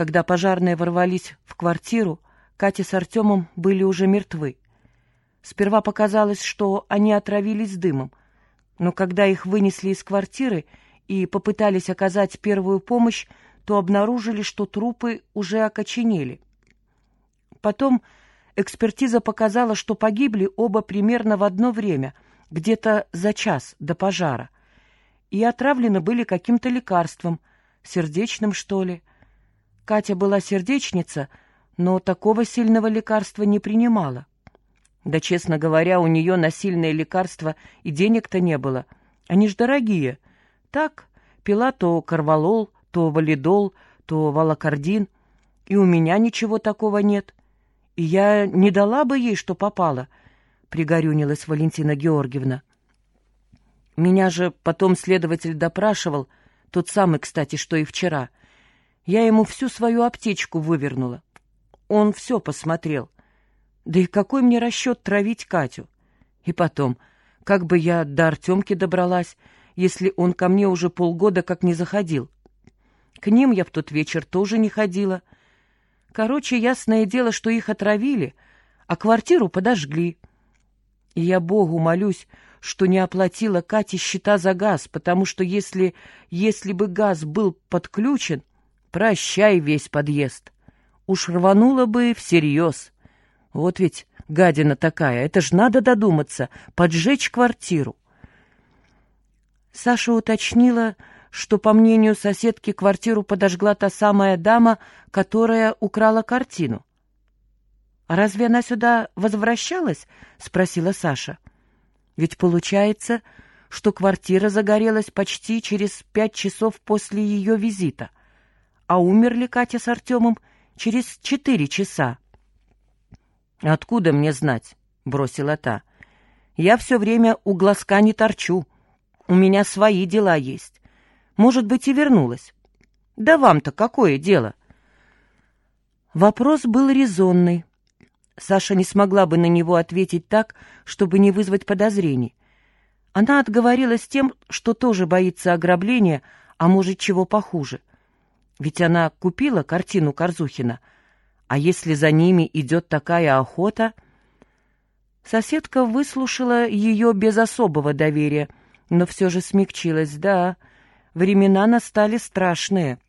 Когда пожарные ворвались в квартиру, Катя с Артемом были уже мертвы. Сперва показалось, что они отравились дымом, но когда их вынесли из квартиры и попытались оказать первую помощь, то обнаружили, что трупы уже окоченели. Потом экспертиза показала, что погибли оба примерно в одно время, где-то за час до пожара, и отравлены были каким-то лекарством, сердечным, что ли. Катя была сердечница, но такого сильного лекарства не принимала. Да, честно говоря, у нее на сильные лекарства и денег-то не было. Они ж дорогие. Так, пила то карвалол, то валидол, то валокардин. И у меня ничего такого нет. И я не дала бы ей, что попало, — пригорюнилась Валентина Георгиевна. Меня же потом следователь допрашивал, тот самый, кстати, что и вчера. Я ему всю свою аптечку вывернула. Он все посмотрел — да и какой мне расчет травить Катю? И потом, как бы я до Артемки добралась, если он ко мне уже полгода как не заходил? К ним я в тот вечер тоже не ходила. Короче, ясное дело, что их отравили, а квартиру подожгли. И я Богу молюсь, что не оплатила Кате счета за газ, потому что если, если бы газ был подключен, прощай весь подъезд. Уж рвануло бы всерьез. Вот ведь гадина такая, это ж надо додуматься, поджечь квартиру. Саша уточнила, что, по мнению соседки, квартиру подожгла та самая дама, которая украла картину. «А разве она сюда возвращалась?» — спросила Саша. «Ведь получается, что квартира загорелась почти через пять часов после ее визита, а умерли Катя с Артемом через четыре часа». «Откуда мне знать?» — бросила та. «Я все время у глазка не торчу. У меня свои дела есть. Может быть, и вернулась. Да вам-то какое дело?» Вопрос был резонный. Саша не смогла бы на него ответить так, чтобы не вызвать подозрений. Она отговорилась тем, что тоже боится ограбления, а может, чего похуже. Ведь она купила картину Корзухина — а если за ними идет такая охота? Соседка выслушала ее без особого доверия, но все же смягчилась. Да, времена настали страшные.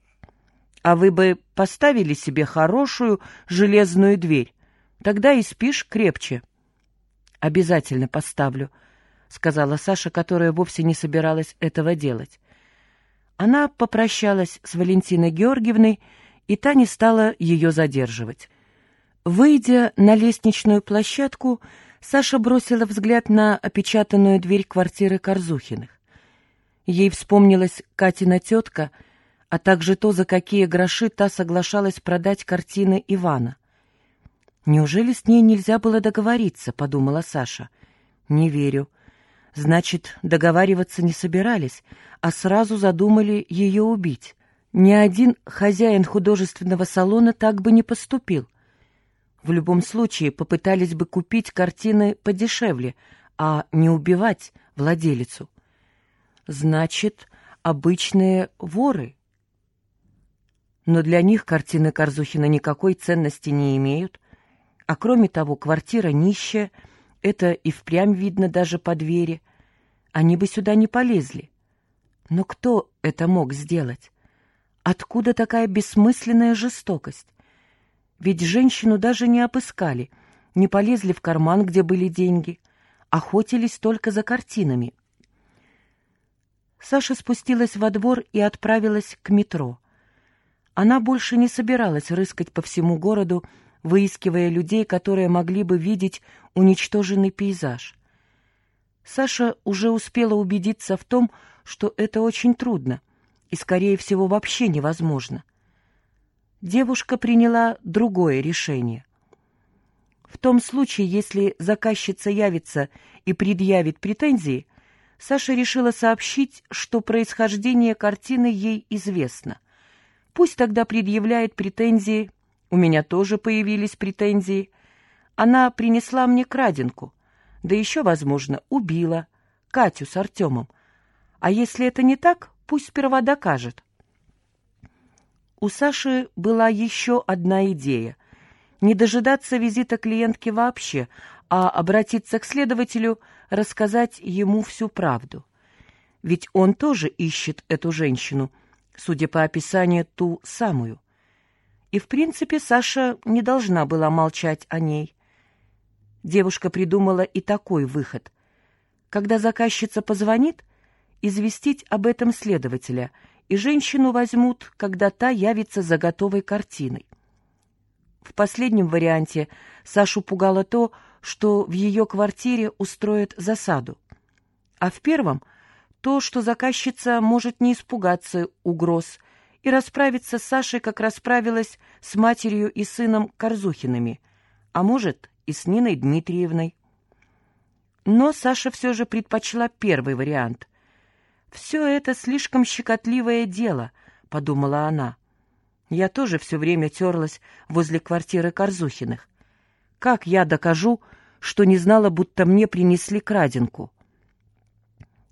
А вы бы поставили себе хорошую железную дверь. Тогда и спишь крепче. Обязательно поставлю, — сказала Саша, которая вовсе не собиралась этого делать. Она попрощалась с Валентиной Георгиевной и та не стала ее задерживать. Выйдя на лестничную площадку, Саша бросила взгляд на опечатанную дверь квартиры Корзухиных. Ей вспомнилась Катина тетка, а также то, за какие гроши та соглашалась продать картины Ивана. «Неужели с ней нельзя было договориться?» — подумала Саша. «Не верю. Значит, договариваться не собирались, а сразу задумали ее убить. Ни один хозяин художественного салона так бы не поступил. В любом случае попытались бы купить картины подешевле, а не убивать владелицу. Значит, обычные воры. Но для них картины Корзухина никакой ценности не имеют, а кроме того, квартира нищая, это и впрямь видно даже по двери. Они бы сюда не полезли. Но кто это мог сделать? Откуда такая бессмысленная жестокость? Ведь женщину даже не опыскали, не полезли в карман, где были деньги, охотились только за картинами. Саша спустилась во двор и отправилась к метро. Она больше не собиралась рыскать по всему городу, выискивая людей, которые могли бы видеть уничтоженный пейзаж. Саша уже успела убедиться в том, что это очень трудно — и, скорее всего, вообще невозможно. Девушка приняла другое решение. В том случае, если заказчица явится и предъявит претензии, Саша решила сообщить, что происхождение картины ей известно. Пусть тогда предъявляет претензии. У меня тоже появились претензии. Она принесла мне краденку, да еще, возможно, убила Катю с Артемом. А если это не так, Пусть сперва докажет. У Саши была еще одна идея. Не дожидаться визита клиентки вообще, а обратиться к следователю, рассказать ему всю правду. Ведь он тоже ищет эту женщину, судя по описанию, ту самую. И, в принципе, Саша не должна была молчать о ней. Девушка придумала и такой выход. Когда заказчица позвонит, известить об этом следователя, и женщину возьмут, когда та явится за готовой картиной. В последнем варианте Сашу пугало то, что в ее квартире устроят засаду. А в первом — то, что заказчица может не испугаться угроз и расправиться с Сашей, как расправилась с матерью и сыном Корзухиными, а может, и с Ниной Дмитриевной. Но Саша все же предпочла первый вариант. «Все это слишком щекотливое дело», — подумала она. Я тоже все время терлась возле квартиры Корзухиных. Как я докажу, что не знала, будто мне принесли краденку?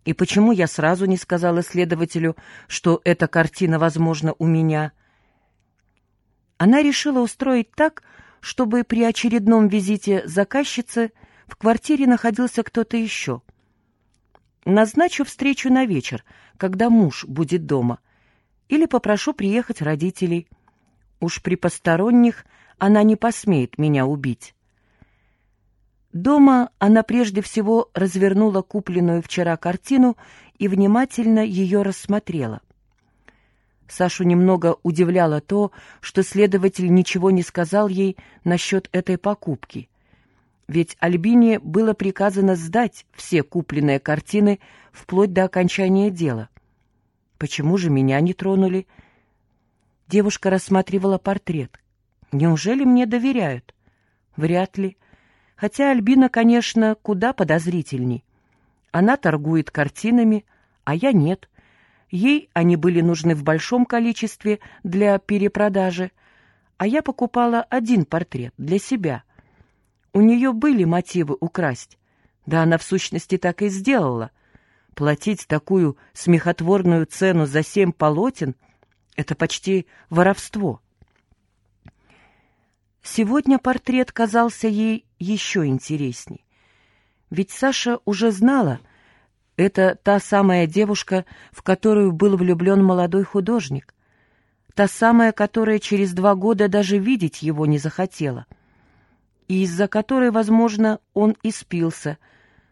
И почему я сразу не сказала следователю, что эта картина, возможно, у меня? Она решила устроить так, чтобы при очередном визите заказчицы в квартире находился кто-то еще. Назначу встречу на вечер, когда муж будет дома — или попрошу приехать родителей. Уж при посторонних она не посмеет меня убить. Дома она прежде всего развернула купленную вчера картину и внимательно ее рассмотрела. Сашу немного удивляло то, что следователь ничего не сказал ей насчет этой покупки. Ведь Альбине было приказано сдать все купленные картины вплоть до окончания дела. Почему же меня не тронули? Девушка рассматривала портрет. Неужели мне доверяют? Вряд ли. Хотя Альбина, конечно, куда подозрительней. Она торгует картинами, а я нет. Ей они были нужны в большом количестве для перепродажи, а я покупала один портрет для себя. У нее были мотивы украсть. Да она в сущности так и сделала. Платить такую смехотворную цену за семь полотен — это почти воровство. Сегодня портрет казался ей еще интересней. Ведь Саша уже знала, это та самая девушка, в которую был влюблен молодой художник, та самая, которая через два года даже видеть его не захотела, и из-за которой, возможно, он и спился,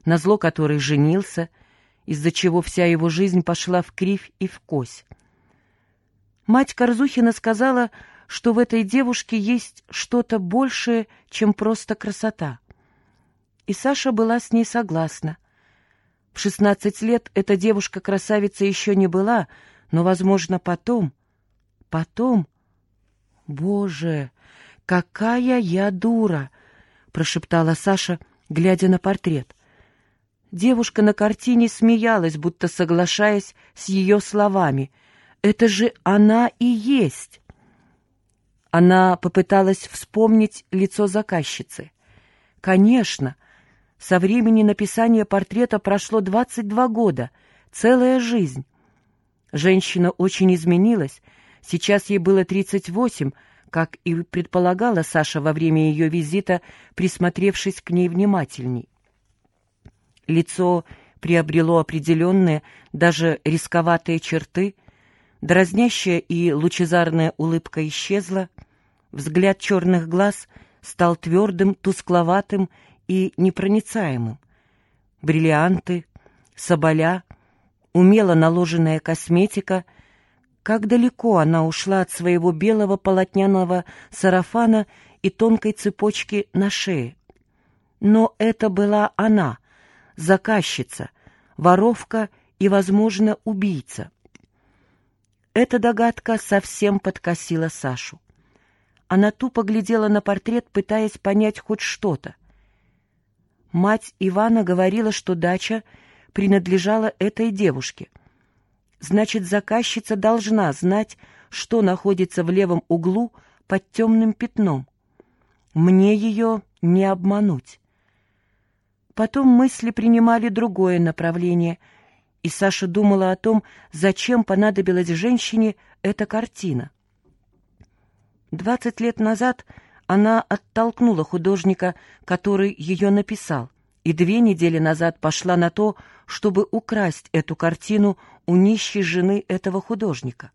назло которой женился — из-за чего вся его жизнь пошла в кривь и в кось. Мать Корзухина сказала, что в этой девушке есть что-то большее, чем просто красота. И Саша была с ней согласна. В шестнадцать лет эта девушка-красавица еще не была, но, возможно, потом... Потом... «Боже, какая я дура!» — прошептала Саша, глядя на портрет. Девушка на картине смеялась, будто соглашаясь с ее словами. «Это же она и есть!» Она попыталась вспомнить лицо заказчицы. «Конечно, со времени написания портрета прошло 22 года, целая жизнь. Женщина очень изменилась, сейчас ей было 38, как и предполагала Саша во время ее визита, присмотревшись к ней внимательней. Лицо приобрело определенные, даже рисковатые черты, дразнящая и лучезарная улыбка исчезла, взгляд черных глаз стал твердым, тускловатым и непроницаемым. Бриллианты, соболя, умело наложенная косметика — как далеко она ушла от своего белого полотняного сарафана и тонкой цепочки на шее. Но это была она, заказчица, воровка и, возможно, убийца. Эта догадка совсем подкосила Сашу. Она тупо глядела на портрет, пытаясь понять хоть что-то. Мать Ивана говорила, что дача принадлежала этой девушке. Значит, заказчица должна знать, что находится в левом углу под темным пятном. Мне ее не обмануть. Потом мысли принимали другое направление, и Саша думала о том, зачем понадобилась женщине эта картина. Двадцать лет назад она оттолкнула художника, который ее написал, и две недели назад пошла на то, чтобы украсть эту картину у нищей жены этого художника.